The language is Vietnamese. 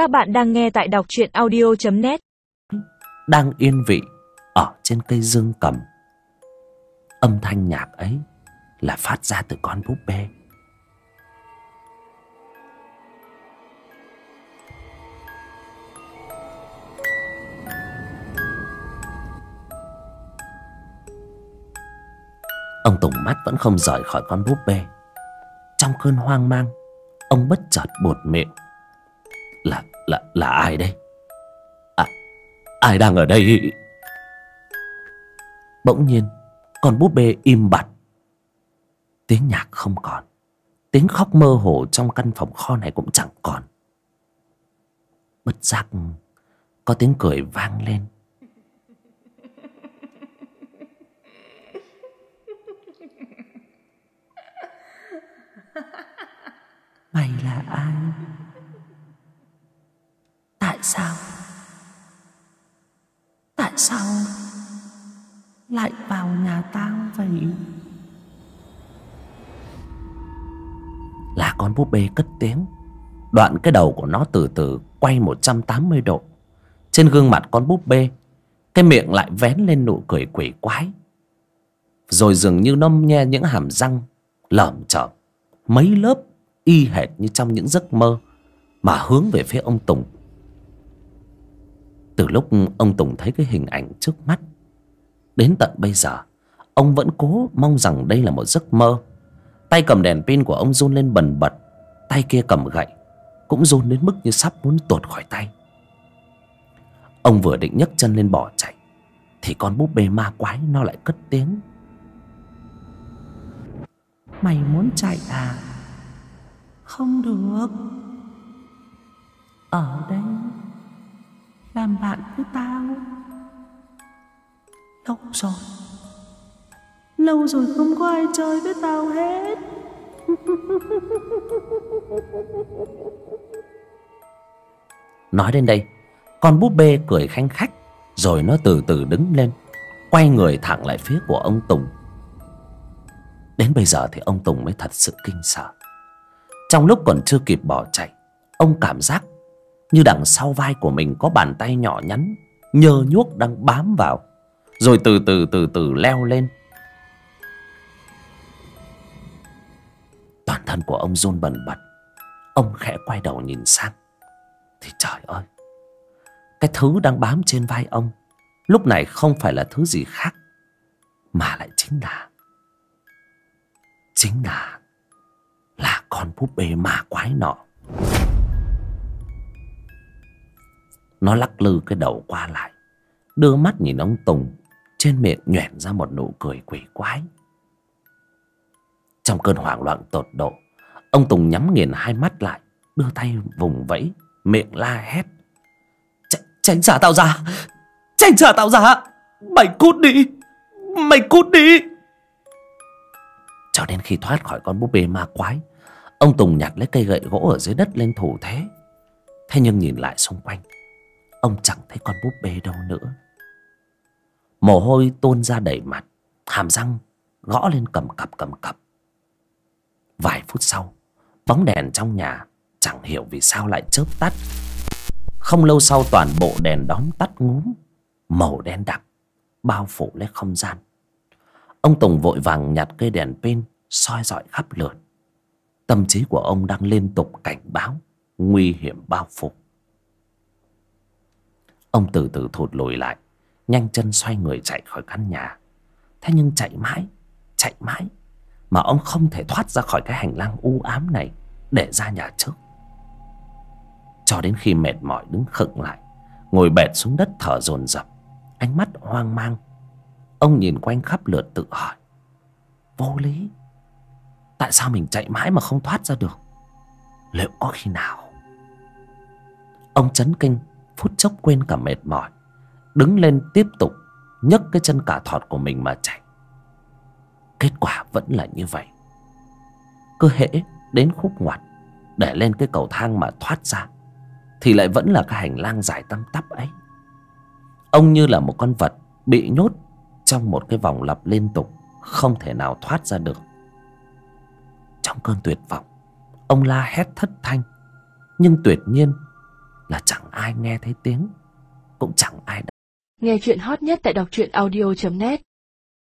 Các bạn đang nghe tại đọc truyện audio.net đang yên vị, ở trên cây dương cầm. Âm thanh nhạc ấy là phát ra từ con búp bê. Ông tùng mắt vẫn không rời khỏi con búp bê. Trong cơn hoang mang, ông bất chợt buột miệng. Là là là ai đây? À, ai đang ở đây? Bỗng nhiên con búp bê im bặt. Tiếng nhạc không còn. Tiếng khóc mơ hồ trong căn phòng kho này cũng chẳng còn. Bất giác có tiếng cười vang lên. Mày là ai tại sao tại sao lại vào nhà tao vậy. Là con búp bê cất tiếng. Đoạn cái đầu của nó từ từ quay 180 độ. Trên gương mặt con búp bê, cái miệng lại vén lên nụ cười quỷ quái. Rồi dường như nó nhe những hàm răng, lởm chởm. Mấy lớp y hệt như trong những giấc mơ mà hướng về phía ông tùng từ lúc ông tùng thấy cái hình ảnh trước mắt, đến tận bây giờ, ông vẫn cố mong rằng đây là một giấc mơ. Tay cầm đèn pin của ông run lên bần bật, tay kia cầm gậy, cũng run đến mức như sắp muốn tuột khỏi tay. Ông vừa định nhấc chân lên bỏ chạy, thì con búp bê ma quái nó lại cất tiếng. Mày muốn chạy à? Không được. Ở đây làm bạn với tao. Lâu rồi. Lâu rồi không có ai chơi với tao hết. Nói đến đây, con búp bê cười khanh khách, rồi nó từ từ đứng lên, quay người thẳng lại phía của ông tùng. Đến bây giờ thì ông tùng mới thật sự kinh sợ. Trong lúc còn chưa kịp bỏ chạy, ông cảm giác như đằng sau vai của mình có bàn tay nhỏ nhắn, nhơ nhuốc đang bám vào. Rồi từ từ từ từ leo lên. Toàn thân của ông run bần bật. Ông khẽ quay đầu nhìn sang. Thì trời ơi, cái thứ đang bám trên vai ông lúc này không phải là thứ gì khác, mà lại chính là chính là là con búp bê ma quái nọ. Nó lắc lư cái đầu qua lại. Đưa mắt nhìn ông tùng, trên miệng nhoẻn ra một nụ cười quỷ quái. Trong cơn hoảng loạn tột độ, ông tùng nhắm nghiền hai mắt lại, đưa tay vùng vẫy, miệng la hét. Tránh trả tao ra! Tránh trả tao ra! Mày cút đi! Mày cút đi! Cho đến khi thoát khỏi con búp bê ma quái, ông tùng nhặt lấy cây gậy gỗ ở dưới đất lên thủ thế. Thế nhưng nhìn lại xung quanh ông chẳng thấy con búp bê đâu nữa. Mồ hôi tuôn ra đầy mặt, hàm răng gõ lên cầm cập cầm cập. Vài phút sau, bóng đèn trong nhà chẳng hiểu vì sao lại chớp tắt. Không lâu sau toàn bộ đèn đóm tắt ngúm, màu đen đặc bao phủ lấy không gian. Ông tùng vội vàng nhặt cây đèn pin soi dọi khắp lượt. Tâm trí của ông đang liên tục cảnh báo nguy hiểm bao phủ ông từ từ thụt lùi lại, nhanh chân xoay người chạy khỏi căn nhà. Thế nhưng chạy mãi chạy mãi, mà ông không thể thoát ra khỏi cái hành lang u ám này để ra nhà trước. Cho đến khi mệt mỏi đứng khựng lại, ngồi bệt xuống đất thở dồn dập, ánh mắt hoang mang, ông nhìn quanh khắp lượt tự hỏi, vô lý, tại sao mình chạy mãi mà không thoát ra được? Liệu có khi nào? Ông chấn kinh phút chốc quên cả mệt mỏi, đứng lên tiếp tục nhấc cái chân cả thọt của mình mà chạy. Kết quả vẫn là như vậy. Cứ hễ đến khúc ngoặt, để lên cái cầu thang mà thoát ra, thì lại vẫn là cái hành lang dài tăm tắp ấy. Ông như là một con vật bị nhốt trong một cái vòng lặp liên tục, không thể nào thoát ra được. Trong cơn tuyệt vọng, ông la hét thất thanh, nhưng tuyệt nhiên là chẳng ai nghe thấy tiếng, cũng chẳng ai Nghe chuyện hot nhất tại đọc truyện audio.net